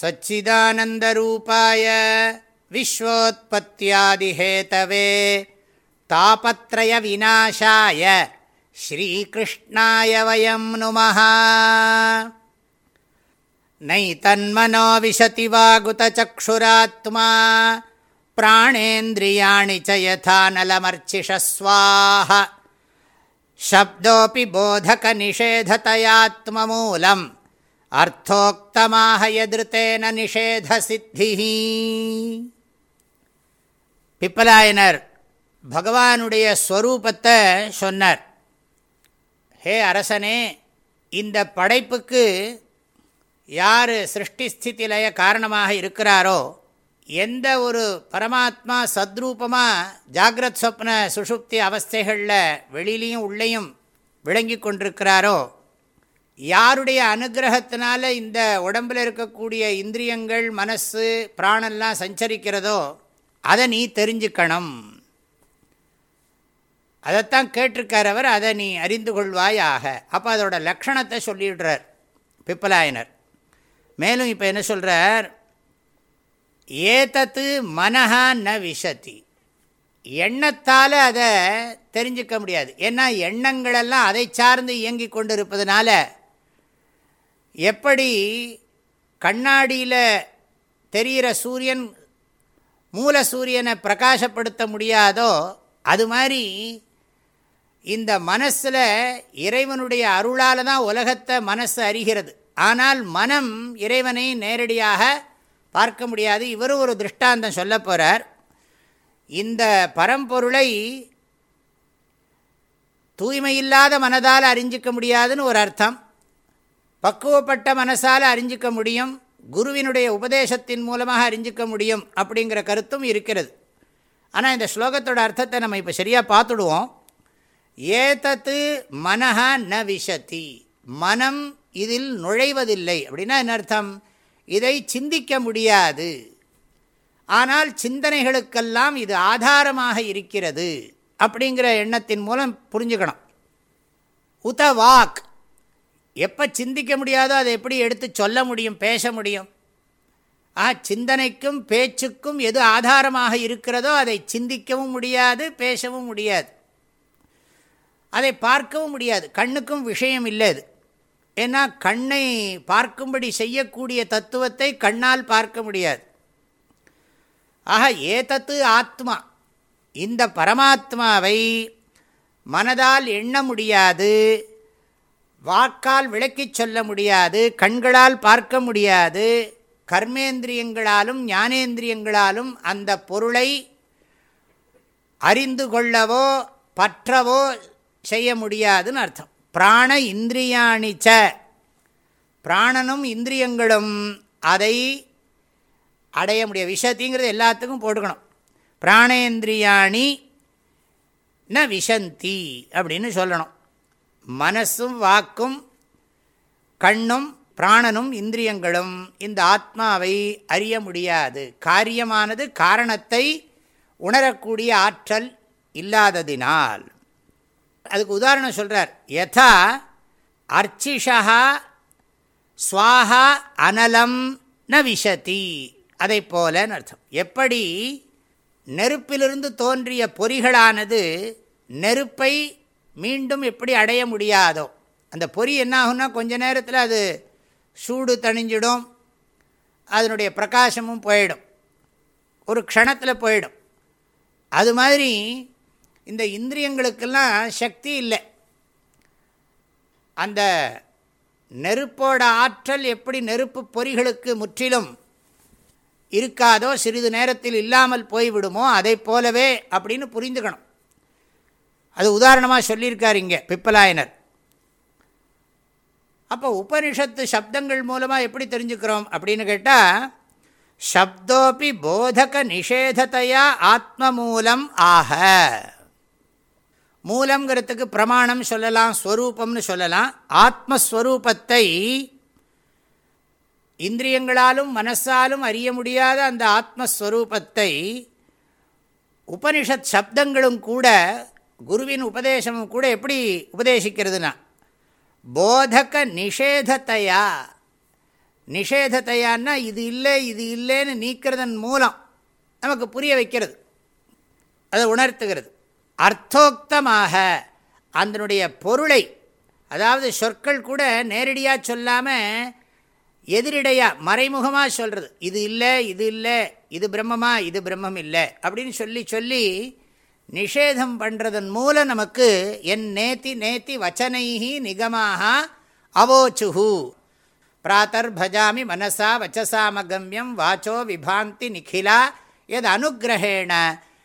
सच्चिदानन्दरूपाय विश्वोत्पत्त्यादिहेतवे तापत्रयविनाशाय श्रीकृष्णाय वयं नुमः। नैतन्मनो विशति वागुतचक्षुरात्मा प्राणेन्द्रियाणि च यथा नलमर्चिषस्वाः शब्दोऽपि बोधकनिषेधतयात्ममूलम् அர்த்தோக்தமாக எதிர்த்தேன நிஷேத சித்தி பிப்பலாயனர் பகவானுடைய ஸ்வரூபத்தை சொன்னார். ஹே அரசனே இந்த படைப்புக்கு யார் சிருஷ்டி லய காரணமாக இருக்கிறாரோ எந்த ஒரு பரமாத்மா சத்ரூபமாக ஜாகிரத் சொப்ன சுஷுப்தி அவஸ்தைகளில் வெளியிலையும் உள்ளேயும் விளங்கி கொண்டிருக்கிறாரோ யாருடைய அனுகிரகத்தினால இந்த உடம்பில் இருக்கக்கூடிய இந்திரியங்கள் மனசு பிராணெல்லாம் சஞ்சரிக்கிறதோ அதை நீ தெரிஞ்சுக்கணும். அதைத்தான் கேட்டிருக்கார் அவர் அதை நீ அறிந்து கொள்வாயாக. அப்போ அதோட லக்ஷணத்தை சொல்லிடுறார் பிப்பலாயனர். மேலும் இப்போ என்ன சொல்கிறார் ஏதத்து மனஹா ந விஷதி. எண்ணத்தால் அதை தெரிஞ்சுக்க முடியாது. ஏன்னா எண்ணங்களெல்லாம் அதை சார்ந்து இயங்கி கொண்டு இருப்பதனால எப்படி கண்ணாடியில் தெரிகிற சூரியன் மூல சூரியனை பிரகாசப்படுத்த முடியாதோ அது மாதிரி இந்த மனசில் இறைவனுடைய அருளால் தான் உலகத்தை மனசு அறிகிறது. ஆனால் மனம் இறைவனை நேரடியாக பார்க்க முடியாது. இவரும் ஒரு திருஷ்டாந்தம் சொல்ல போகிறார் இந்த பரம்பொருளை தூய்மையில்லாத மனதால் அறிஞ்சிக்க முடியாதுன்னு ஒரு அர்த்தம். பக்குவப்பட்ட மனசால் அறிஞ்சிக்க முடியும் குருவினுடைய உபதேசத்தின் மூலமாக அறிஞ்சிக்க முடியும் அப்படிங்கிற கருத்தும் இருக்கிறது. ஆனால் இந்த ஸ்லோகத்தோட அர்த்தத்தை நம்ம இப்போ சரியாக பார்த்துடுவோம். ஏதத்து மனஹ ந விஷதி மனம் இதில் நுழைவதில்லை. அப்படின்னா என்ன அர்த்தம்? இதை சிந்திக்க முடியாது. ஆனால் சிந்தனைகளுக்கெல்லாம் இது ஆதாரமாக இருக்கிறது அப்படிங்கிற எண்ணத்தின் மூலம் புரிஞ்சுக்கணும். உத வாக். எப்போ சிந்திக்க முடியாதோ அதை எப்படி எடுத்து சொல்ல முடியும் பேச முடியும்? ஆ சிந்தனைக்கும் பேச்சுக்கும் எது ஆதாரமாக இருக்கிறதோ அதை சிந்திக்கவும் முடியாது பேசவும் முடியாது. அதை பார்க்கவும் முடியாது. கண்ணுக்கும் விஷயம் இல்லை அது. ஏன்னா கண்ணை பார்க்கும்படி செய்யக்கூடிய தத்துவத்தை கண்ணால் பார்க்க முடியாது. ஆக ஏதத்து ஆத்மா. இந்த பரமாத்மாவை மனதால் எண்ண முடியாது. வாக்கால் விளக்கிச் சொல்ல முடியாது கண்களால் பார்க்க முடியாது. கர்மேந்திரியங்களாலும் ஞானேந்திரியங்களாலும் அந்த பொருளை அறிந்து கொள்ளவோ பற்றவோ செய்ய முடியாதுன்னு அர்த்தம். பிராண இந்திரியாணிச்ச பிராணனும் இந்திரியங்களும் அதை அடைய முடியாது. விஷத்திங்கிறது எல்லாத்துக்கும் போட்டுக்கணும். பிராணேந்திரியாணி ந விஷந்தி அப்படின்னு சொல்லணும். மனசும் வாக்கும் கண்ணும் பிராணனும் இந்திரியங்களும் இந்த ஆத்மாவை அறிய முடியாது. காரியமானது காரணத்தை உணரக்கூடிய ஆற்றல் இல்லாததினால். அதுக்கு உதாரணம் சொல்கிறார் யதா அர்ச்சிஷா ஸ்வாஹா அனலம் ந விஷதி. அதை போலன்னு அர்த்தம்? எப்படி நெருப்பிலிருந்து தோன்றிய பொறிகளானது நெருப்பை மீண்டும் எப்படி அடைய முடியாதோ. அந்த பொறி என்ன ஆகும்னா கொஞ்ச நேரத்தில் அது சூடு தணிஞ்சிடும். அதனுடைய பிரகாசமும் போயிடும். ஒரு க்ஷணத்தில் போயிடும். அது மாதிரி இந்த இந்திரியங்களுக்கெல்லாம் சக்தி இல்லை. அந்த நெருப்போட ஆற்றல் எப்படி நெருப்பு பொறிகளுக்கு முற்றிலும் இருக்காதோ சிறிது நேரத்தில் இல்லாமல் போய்விடுமோ அதை போலவே அப்படின்னு புரிந்துக்கணும். அது உதாரணமாக சொல்லியிருக்கார் இங்கே பிப்பலாயனர். அப்போ உபனிஷத்து சப்தங்கள் மூலமாக எப்படி தெரிஞ்சுக்கிறோம் அப்படின்னு கேட்டால் சப்தோப்பி போதக நிஷேதத்தையா ஆத்ம மூலம் ஆக. மூலங்கிறதுக்கு பிரமாணம் சொல்லலாம் ஸ்வரூபம்னு சொல்லலாம். ஆத்மஸ்வரூபத்தை இந்திரியங்களாலும் மனசாலும் அறிய முடியாத அந்த ஆத்மஸ்வரூபத்தை உபனிஷத் சப்தங்களும் கூட குருவின் உபதேசமும் கூட எப்படி உபதேசிக்கிறதுனா போதக நிஷேதத்தையா? நிஷேதத்தையான்னா இது இல்லை இது இல்லைன்னு நீக்கிறதன் மூலம் நமக்கு புரிய வைக்கிறது. அதை உணர்த்துகிறது. அர்த்தோக்தமாக அதனுடைய பொருளை அதாவது சொற்கள் கூட நேரடியாக சொல்லாமல் எதிரிடையாக மறைமுகமாக சொல்கிறது இது இல்லை இது இல்லை இது பிரம்மமா இது பிரம்மம் இல்லை அப்படின்னு சொல்லி சொல்லி நிஷேதம் பண்ணுறதன் மூலம் நமக்கு என் நேத்தி நேத்தி வச்சனைஹி நிகமாக அவோச்சுஹு. பிராத்தர் பஜாமி மனசா வச்சசாமகமியம் வாச்சோ விபாந்தி நிகிலா எது அனுகிரகேண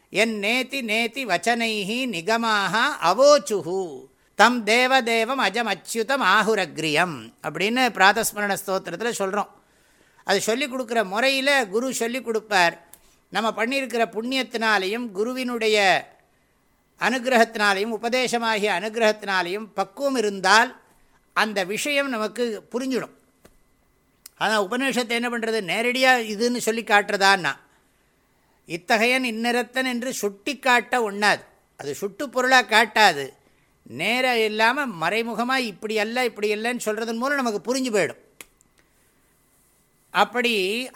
என் நேத்தி நேத்தி வச்சனைஹி நிகமாக அவோச்சுஹு. தம் தேவதேவம் அஜம் அச்சுதம் ஆகுரக்ரியம் அப்படின்னு பிராதஸ்மரண ஸ்தோத்திரத்தில் சொல்கிறோம் அது சொல்லிக் கொடுக்குற முறையில் குரு சொல்லிக் கொடுப்பார். நம்ம பண்ணியிருக்கிற புண்ணியத்தினாலையும் குருவினுடைய அனுகிரகத்தினாலையும் உபதேசமாகிய அனுகிரகத்தினாலையும் பக்குவம் இருந்தால் அந்த விஷயம் நமக்கு புரிஞ்சிடும். ஆனால் உபநிஷத்தை என்ன பண்ணுறது நேரடியாக இதுன்னு சொல்லி காட்டுறதான்னா இத்தகையன் இந்நிறத்தன் என்று சுட்டி காட்ட ஒண்ணாது. அது சுட்டு பொருளாக காட்டாது. நேரம் இல்லாமல் மறைமுகமாக இப்படி அல்ல இப்படி இல்லைன்னு சொல்கிறதன் மூலம் நமக்கு புரிஞ்சு போயிடும். அப்படி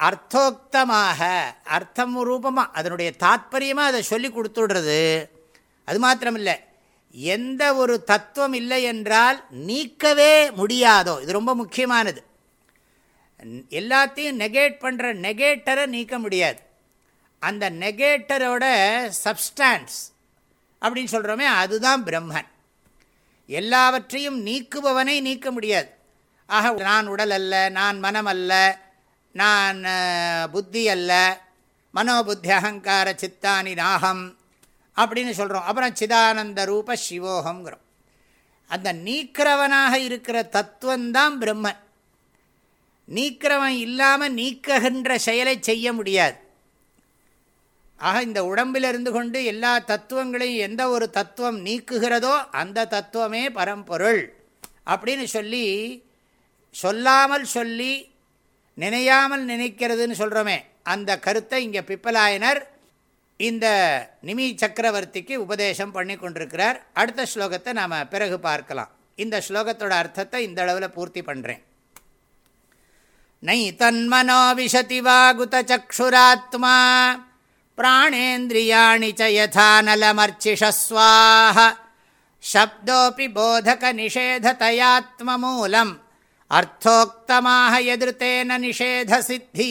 அர்த்தோக்தமாக அர்த்தம் ரூபமாக அதனுடைய தாத்பரியமாக அதை சொல்லி கொடுத்துடுறது. அது மாத்திரமில்லை. எந்த ஒரு தத்துவம் இல்லை என்றால் நீக்கவே முடியாதோ இது ரொம்ப முக்கியமானது. எல்லாத்தையும் நெகேட் பண்ணுற நெகேட்டரை நீக்க முடியாது. அந்த நெகேட்டரோட சப்ஸ்டான்ஸ் அப்படின்னு சொல்கிறோமே அதுதான் பிரம்மன். எல்லாவற்றையும் நீக்குபவனை நீக்க முடியாது. ஆக நான் உடல் அல்ல நான் மனம் அல்ல நான் புத்தி அல்ல. மனோபுத்தி அகங்கார சித்தானி நாகம் அப்படின்னு சொல்கிறோம் அப்புறம் சிதானந்த ரூப சிவோகங்கிறோம் அந்த நீக்கிறவனாக இருக்கிற தத்துவந்தான் பிரம்மன். நீக்கிறவன் இல்லாமல் நீக்குகின்ற செயலை செய்ய முடியாது. ஆக இந்த உடம்பில் இருந்து கொண்டு எல்லா தத்துவங்களையும் எந்த ஒரு தத்துவம் நீக்குகிறதோ அந்த தத்துவமே பரம்பொருள் அப்படின்னு சொல்லி சொல்லாமல் சொல்லி நினையாமல் நினைக்கிறதுன்னு சொல்கிறோமே அந்த கருத்தை இங்கே பிப்பலாயனர் இந்த நிமி சக்கரவர்த்திக்கு உபதேசம் பண்ணி கொண்டிருக்கிறார். அடுத்த ஸ்லோகத்தை நாம் பிறகு பார்க்கலாம். இந்த ஸ்லோகத்தோட அர்த்தத்தை இந்த அளவில் பூர்த்தி பண்ணுறேன் நை தன்மனோ விஷதி வாகுதச்சுராத்மா பிராணேந்திரியாணி ச யதா சப்தோபி போதக நிஷேததயாத்மமூலம் அர்த்தோக்தமாக எதிர்த்தேன நிஷேத சித்தி.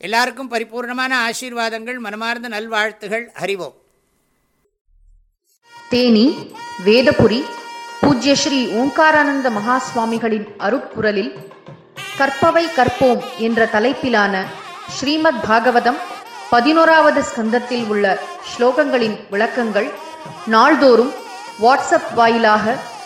எல்லாருக்கும் பரிபூர்ணமான ஆசீர்வாதங்கள் மனமார்ந்த நல்வாழ்த்துகள். அறிவோம் தேனி வேதபுரி பூஜ்ய ஸ்ரீ ஓங்காரானந்த மகாஸ்வாமிகளின் அருப்புரலில் கற்பவை கற்போம் என்ற தலைப்பிலான ஸ்ரீமத் பாகவதம் பதினோராவது ஸ்கந்தத்தில் உள்ள ஸ்லோகங்களின் விளக்கங்கள் நாள்தோறும் வாட்ஸ்அப் வாயிலாக